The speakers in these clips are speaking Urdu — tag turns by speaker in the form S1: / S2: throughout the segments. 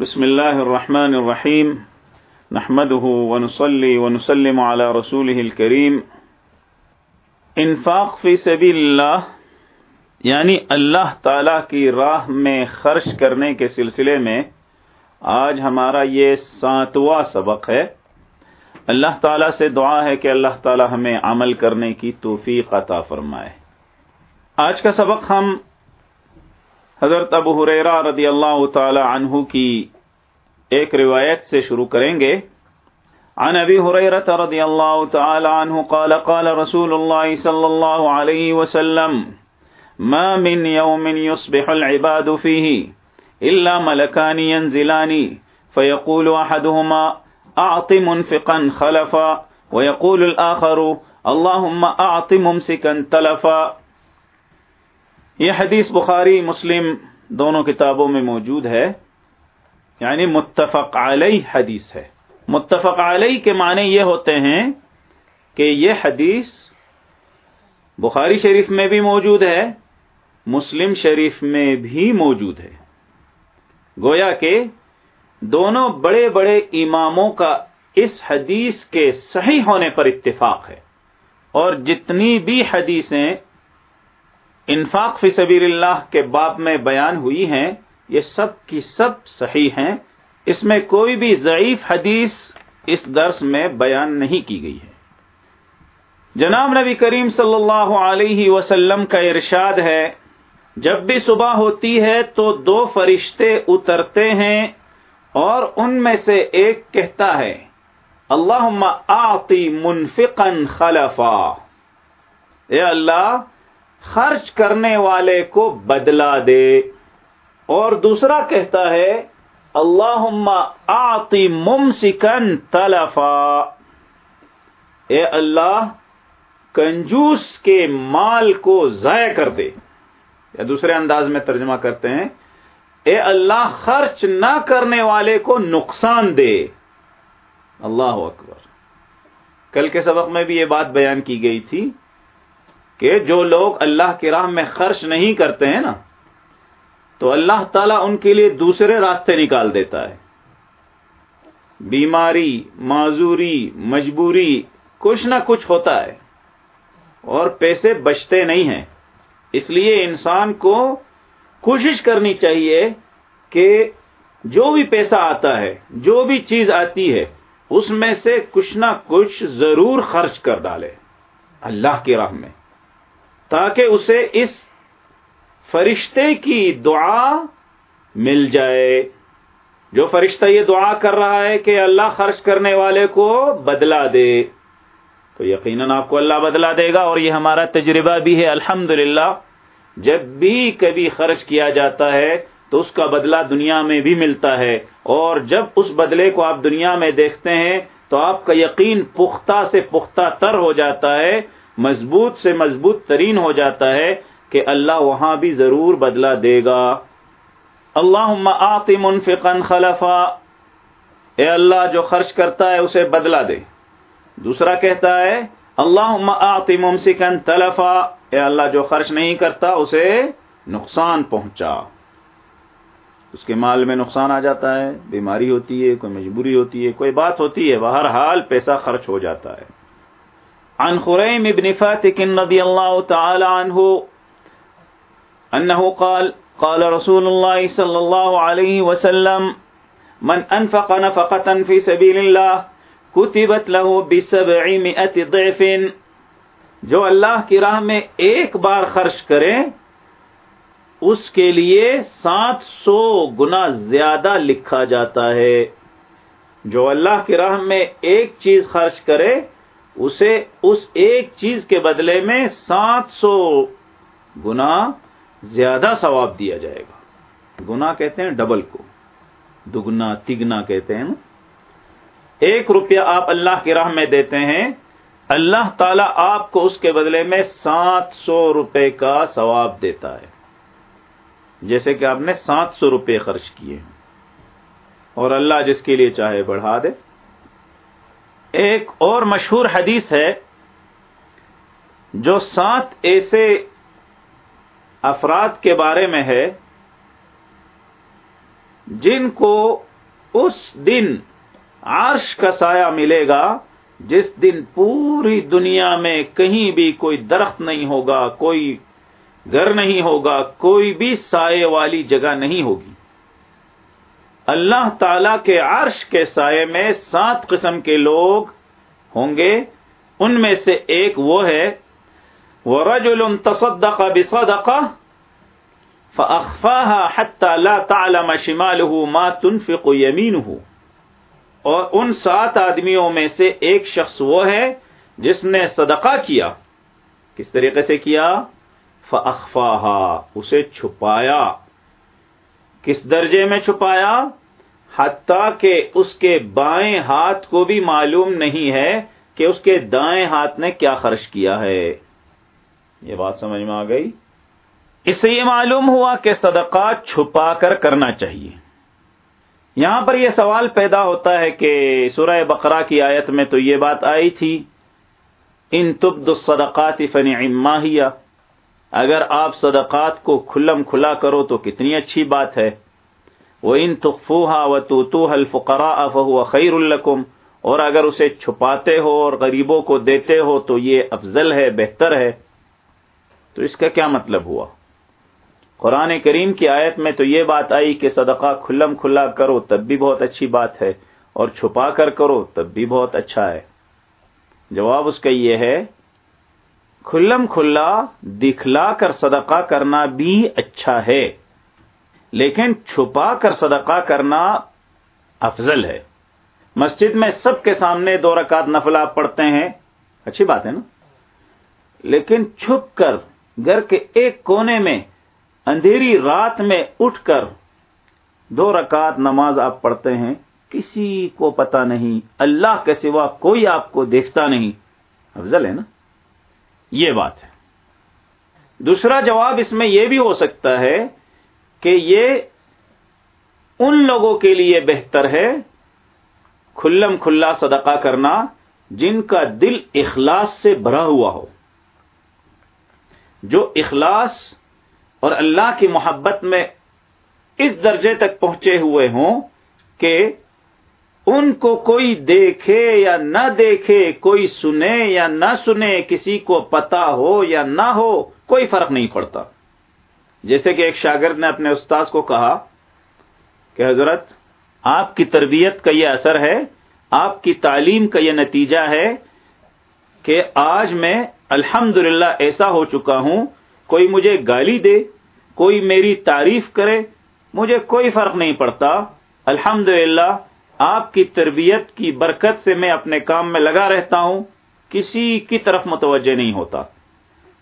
S1: بسم الله الرحمن الرحيم نحمده ونصلي ونسلم على رسوله الكريم انفاق فی سبیل اللہ یعنی اللہ تعالی کی راہ میں خرچ کرنے کے سلسلے میں آج ہمارا یہ ساتواں سبق ہے۔ اللہ تعالی سے دعا ہے کہ اللہ تعالی ہمیں عمل کرنے کی توفیق عطا فرمائے۔ آج کا سبق ہم حضرت ابو حریرہ رضی اللہ تعالی عنہ کی ایک روایت سے شروع کریں گے۔ عن ابي هريره رضي الله تعالى عنه قال قال رسول الله صلى الله عليه وسلم، ما من يوم يصبح العباد فيه الا ملكان ينزلان فيقول احدهما، اعط منفقا خلفا ويقول الاخر، اللهم اعط ممسكا تلفا یہ حدیث بخاری، مسلم دونوں کتابوں میں موجود ہے۔ یعنی متفق علیہ حدیث ہے۔ متفق علیہ کے معنی یہ ہوتے ہیں کہ یہ حدیث بخاری شریف میں بھی موجود ہے، مسلم شریف میں بھی موجود ہے۔ گویا کہ دونوں بڑے بڑے اماموں کا اس حدیث کے صحیح ہونے پر اتفاق ہے۔ اور جتنی بھی حدیثیں انفاق فی سبیل اللہ کے باب میں بیان ہوئی ہیں، یہ سب کی سب صحیح ہیں۔ اس میں کوئی بھی ضعیف حدیث اس درس میں بیان نہیں کی گئی ہے۔ جناب نبی کریم صلی اللہ علیہ وسلم کا ارشاد ہے، جب بھی صبح ہوتی ہے تو دو فرشتے اترتے ہیں اور ان میں سے ایک کہتا ہے اللہ آتی منفقن خلفا. اے اللہ خرچ کرنے والے کو بدلا دے۔ اور دوسرا کہتا ہے اللہ آتی ممسکن تلفا۔ اے اللہ، کنجوس کے مال کو ضائع کر دے۔ یا دوسرے انداز میں ترجمہ کرتے ہیں، اے اللہ، خرچ نہ کرنے والے کو نقصان دے۔ اللہ اکبر۔ کل کے سبق میں بھی یہ بات بیان کی گئی تھی۔ کہ جو لوگ اللہ کی راہ میں خرچ نہیں کرتے ہیں نا، تو اللہ تعالیٰ ان کے لیے دوسرے راستے نکال دیتا ہے۔ بیماری، معذوری، مجبوری، کچھ نہ کچھ ہوتا ہے۔ اور پیسے بچتے نہیں ہیں۔ اس لیے انسان کو کوشش کرنی چاہیے کہ جو بھی پیسہ آتا ہے، جو بھی چیز آتی ہے، اس میں سے کچھ نہ کچھ ضرور خرچ کر ڈالے۔ اللہ کی راہ میں۔ تاکہ اسے اس فرشتے کی دعا مل جائے۔ جو فرشتہ یہ دعا کر رہا ہے کہ اللہ خرچ کرنے والے کو بدلا دے۔ تو یقیناً آپ کو اللہ بدلا دے گا اور یہ ہمارا تجربہ بھی ہے۔ الحمد جب بھی کبھی خرچ کیا جاتا ہے تو اس کا بدلہ دنیا میں بھی ملتا ہے۔ اور جب اس بدلے کو آپ دنیا میں دیکھتے ہیں تو آپ کا یقین پختہ سے پختہ تر ہو جاتا ہے۔ مضبوط سے مضبوط ترین ہو جاتا ہے کہ اللہ وہاں بھی ضرور بدلہ دے گا۔ اللہ آتی منفقن خلفا۔ اے اللہ، جو خرچ کرتا ہے اسے بدلہ دے۔ دوسرا کہتا ہے اللہ آتی ممسکن تلفا۔ اے اللہ، جو خرچ نہیں کرتا اسے نقصان پہنچا۔ اس کے مال میں نقصان آ جاتا ہے، بیماری ہوتی ہے، کوئی مجبوری ہوتی ہے، کوئی بات ہوتی ہے بہر حال پیسہ خرچ ہو جاتا ہے۔ عن خریم ابن فاتق رضی اللہ تعالی عنہ انه قال قال رسول الله صلى الله عليه وسلم، من انفق نفقة في سبيل الله كتبت له بسبعمائة ضعف. جو اللہ کی راہ میں ایک بار خرچ کرے، اس کے لیے سات سو گنا زیادہ لکھا جاتا ہے۔ جو اللہ کی راہ میں ایک چیز خرچ کرے اسے اس ایک چیز کے بدلے میں سات سو گنا زیادہ ثواب دیا جائے گا۔ گنا کہتے ہیں ڈبل کو۔ دگنا، تگنا کہتے ہیں ایک روپیہ آپ اللہ کی راہ میں دیتے ہیں، اللہ تعالی آپ کو اس کے بدلے میں سات سو روپے کا ثواب دیتا ہے۔ جیسے کہ آپ نے سات سو روپے خرچ کیے اور اللہ جس کے لیے چاہے بڑھا دے۔ ایک اور مشہور حدیث ہے جو سات ایسے افراد کے بارے میں ہے جن کو اس دن عرش کا سایہ ملے گا، جس دن پوری دنیا میں کہیں بھی کوئی درخت نہیں ہوگا، کوئی گھر نہیں ہوگا، کوئی بھی سائے والی جگہ نہیں ہوگی۔ اللہ تعالی کے عرش کے سائے میں سات قسم کے لوگ ہوں گے۔ ان میں سے ایک وہ ہے وہ رج تصدق بصدقہ فأخفاها حتى لا تعلم شماله ما تنفق يمينه۔ اور ان سات آدمیوں میں سے ایک شخص وہ ہے جس نے صدقہ کیا۔ کس طریقے سے کیا؟ فأخفاها، اسے چھپایا۔ کس درجے میں چھپایا؟ حتیٰ کہ اس کے بائیں ہاتھ کو بھی معلوم نہیں ہے کہ اس کے دائیں ہاتھ نے کیا خرچ کیا ہے۔ یہ بات سمجھ میں آ گئی؟ اس سے یہ معلوم ہوا کہ صدقہ چھپا کر کرنا چاہیے۔ یہاں پر یہ سوال پیدا ہوتا ہے کہ سورہ بقرہ کی آیت میں تو یہ بات آئی تھی، ان تبد الصدقات فن ماہیا اگر آپ صدقات کو کھلم کھلا کرو تو کتنی اچھی بات ہے۔ وہ ان تخفوہا و تو تو حلفقرا افہ خیر القم اور اگر اسے چھپاتے ہو اور غریبوں کو دیتے ہو تو یہ افضل ہے، بہتر ہے۔ تو اس کا کیا مطلب ہوا؟ قرآن کریم کی آیت میں تو یہ بات آئی کہ صدقہ کھلم کھلا کرو تب بھی بہت اچھی بات ہے، اور چھپا کر کرو تب بھی بہت اچھا ہے۔ جواب اس کا یہ ہے کھلم کھلا، دکھلا کر صدقہ کرنا بھی اچھا ہے۔ لیکن چھپا کر صدقہ کرنا افضل ہے۔ مسجد میں سب کے سامنے دو رکعت نفل آپ پڑھتے ہیں۔ اچھی بات ہے نا؟ لیکن چھپ کر گھر کے ایک کونے میں، اندھیری رات میں اٹھ کر دو رکعت نماز آپ پڑھتے ہیں۔ کسی کو پتا نہیں، اللہ کے سوا کوئی آپ کو دیکھتا نہیں۔ افضل ہے نا؟ یہ بات ہے۔ دوسرا جواب اس میں یہ بھی ہو سکتا ہے کہ یہ ان لوگوں کے لیے بہتر ہے کھلم کھلا صدقہ کرنا جن کا دل اخلاص سے بھرا ہوا ہو۔ جو اخلاص اور اللہ کی محبت میں اس درجے تک پہنچے ہوئے ہوں کہ ان کو کوئی دیکھے یا نہ دیکھے، کوئی سنے یا نہ سنے، کسی کو پتا ہو یا نہ ہو، کوئی فرق نہیں پڑتا۔ جیسے کہ ایک شاگرد نے اپنے استاذ کو کہا کہ حضرت، آپ کی تربیت کا یہ اثر ہے، آپ کی تعلیم کا یہ نتیجہ ہے کہ آج میں الحمد ایسا ہو چکا ہوں، کوئی مجھے گالی دے، کوئی میری تعریف کرے، مجھے کوئی فرق نہیں پڑتا۔ الحمد آپ کی تربیت کی برکت سے میں اپنے کام میں لگا رہتا ہوں، کسی کی طرف متوجہ نہیں ہوتا۔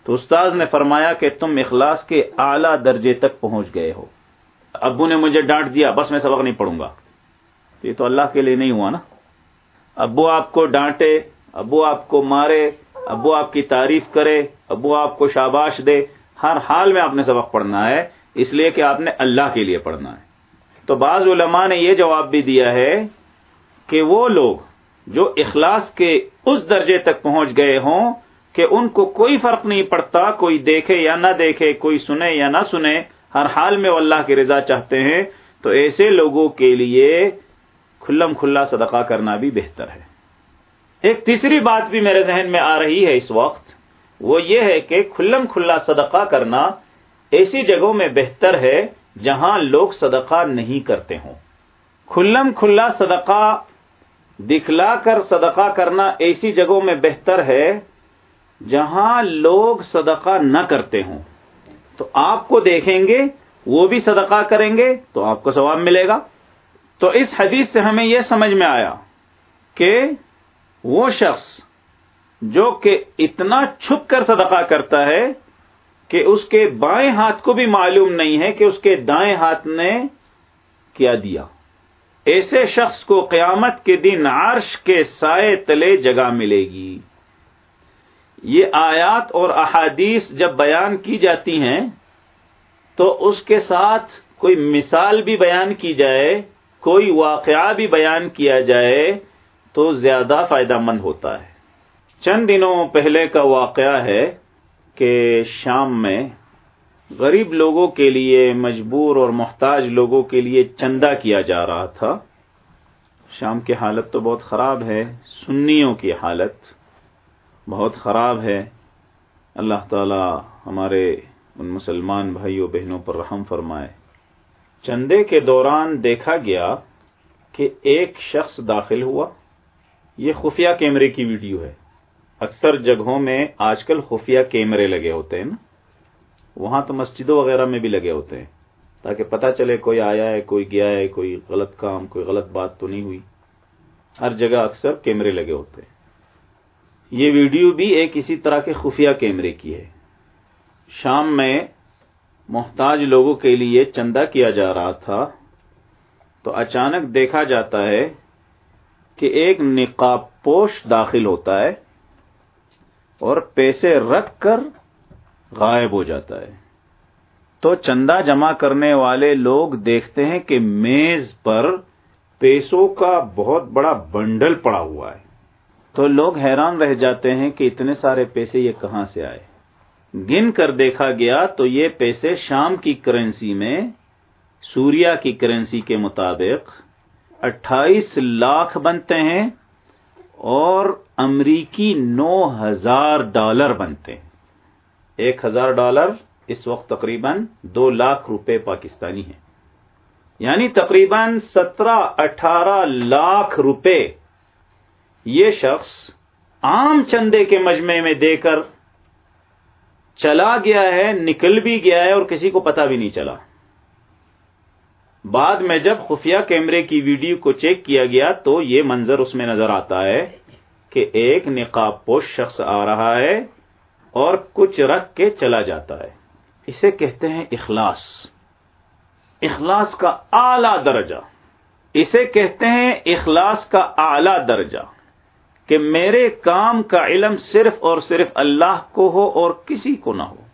S1: تو استاد نے فرمایا کہ تم اخلاص کے اعلی درجے تک پہنچ گئے ہو۔ ابو نے مجھے ڈانٹ دیا، بس میں سبق نہیں پڑھوں گا۔ یہ تو اللہ کے لیے نہیں ہوا نا۔ ابو آپ کو ڈانٹے، ابو آپ کو مارے، ابو آپ کی تعریف کرے، ابو آپ کو شاباش دے۔ ہر حال میں آپ نے سبق پڑھنا ہے، اس لیے کہ آپ نے اللہ کے لیے پڑھنا ہے۔ تو بعض علماء نے یہ جواب بھی دیا ہے کہ وہ لوگ جو اخلاص کے اس درجے تک پہنچ گئے ہوں کہ ان کو کوئی فرق نہیں پڑتا، کوئی دیکھے یا نہ دیکھے، کوئی سنے یا نہ سنے، ہر حال میں وہ اللہ کی رضا چاہتے ہیں۔ تو ایسے لوگوں کے لیے کھلم کھلا صدقہ کرنا بھی بہتر ہے۔ ایک تیسری بات بھی میرے ذہن میں آ رہی ہے اس وقت، وہ یہ ہے کہ کھلم کھلا صدقہ کرنا ایسی جگہوں میں بہتر ہے جہاں لوگ صدقہ نہیں کرتے ہوں۔ کھلم کھلا صدقہ، دکھلا کر صدقہ کرنا ایسی جگہوں میں بہتر ہے جہاں لوگ صدقہ نہ کرتے ہوں۔ تو آپ کو دیکھیں گے، وہ بھی صدقہ کریں گے، تو آپ کو ثواب ملے گا۔ تو اس حدیث سے ہمیں یہ سمجھ میں آیا کہ وہ شخص جو کہ اتنا چھپ کر صدقہ کرتا ہے کہ اس کے بائیں ہاتھ کو بھی معلوم نہیں ہے کہ اس کے دائیں ہاتھ نے کیا دیا۔ ایسے شخص کو قیامت کے دن عرش کے سائے تلے جگہ ملے گی۔ یہ آیات اور احادیث جب بیان کی جاتی ہیں، تو اس کے ساتھ کوئی مثال بھی بیان کی جائے، کوئی واقعہ بھی بیان کیا جائے، تو زیادہ فائدہ مند ہوتا ہے۔ چند دنوں پہلے کا واقعہ ہے کہ شام میں غریب لوگوں کے لیے، مجبور اور محتاج لوگوں کے لیے چندہ کیا جا رہا تھا۔ شام کی حالت تو بہت خراب ہے، سنیوں کی حالت بہت خراب ہے۔ اللہ تعالی ہمارے ان مسلمان بھائیوں، بہنوں پر رحم فرمائے۔ چندے کے دوران دیکھا گیا کہ ایک شخص داخل ہوا۔ یہ خفیہ کیمرے کی ویڈیو ہے۔ اکثر جگہوں میں آج کل خفیہ کیمرے لگے ہوتے ہیں نا۔ وہاں تو مسجدوں وغیرہ میں بھی لگے ہوتے ہیں۔ تاکہ پتہ چلے کوئی آیا ہے، کوئی گیا ہے، کوئی غلط کام، کوئی غلط بات تو نہیں ہوئی۔ ہر جگہ اکثر کیمرے لگے ہوتے ہیں۔ یہ ویڈیو بھی ایک اسی طرح کے خفیہ کیمرے کی ہے۔ شام میں محتاج لوگوں کے لیے چندہ کیا جا رہا تھا۔ تو اچانک دیکھا جاتا ہے کہ ایک نقاب پوش داخل ہوتا ہے۔ اور پیسے رکھ کر غائب ہو جاتا ہے۔ تو چندہ جمع کرنے والے لوگ دیکھتے ہیں کہ میز پر پیسوں کا بہت بڑا بنڈل پڑا ہوا ہے۔ تو لوگ حیران رہ جاتے ہیں کہ اتنے سارے پیسے یہ کہاں سے آئے۔ گن کر دیکھا گیا تو یہ پیسے شام کی کرنسی میں، سوریا کی کرنسی کے مطابق اٹھائیس لاکھ بنتے ہیں۔ اور امریکی نو ہزار ڈالر بنتے ہیں۔ ایک ہزار ڈالر اس وقت تقریباً دو لاکھ روپے پاکستانی ہیں۔ یعنی تقریباً سترہ اٹھارہ لاکھ روپے یہ شخص عام چندے کے مجمع میں دے کر چلا گیا ہے، نکل بھی گیا ہے اور کسی کو پتا بھی نہیں چلا۔ بعد میں جب خفیہ کیمرے کی ویڈیو کو چیک کیا گیا تو یہ منظر اس میں نظر آتا ہے کہ ایک نقاب پوش شخص آ رہا ہے اور کچھ رکھ کے چلا جاتا ہے۔ اسے کہتے ہیں اخلاص۔ اخلاص کا اعلی درجہ۔ اسے کہتے ہیں اخلاص کا اعلی درجہ۔ کہ میرے کام کا علم صرف اور صرف اللہ کو ہو اور کسی کو نہ ہو۔